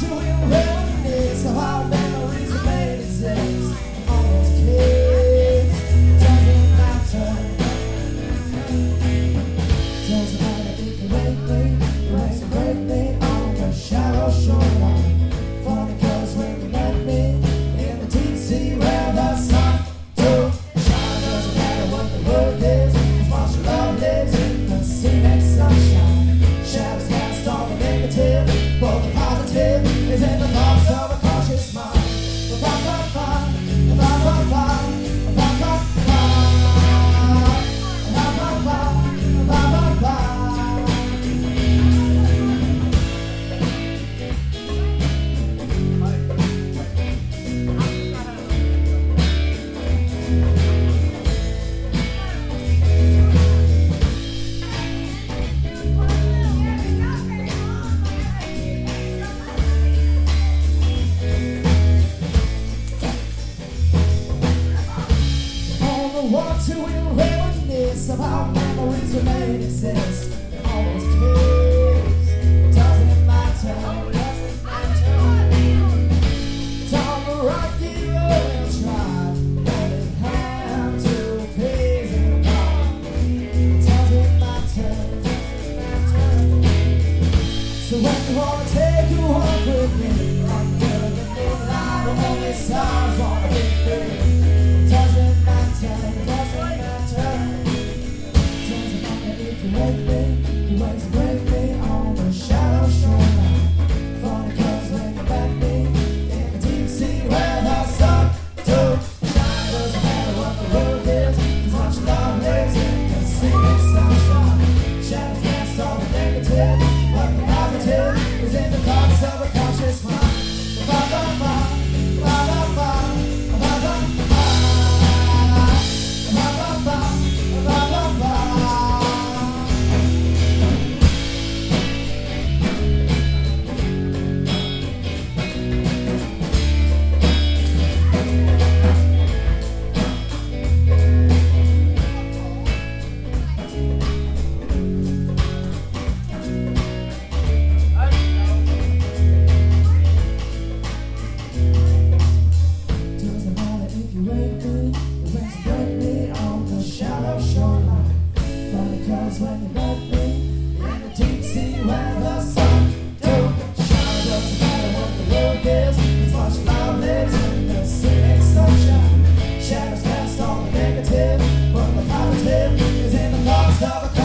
to him. Want to reminisce about memories remain made exist. baby, you might as well. Love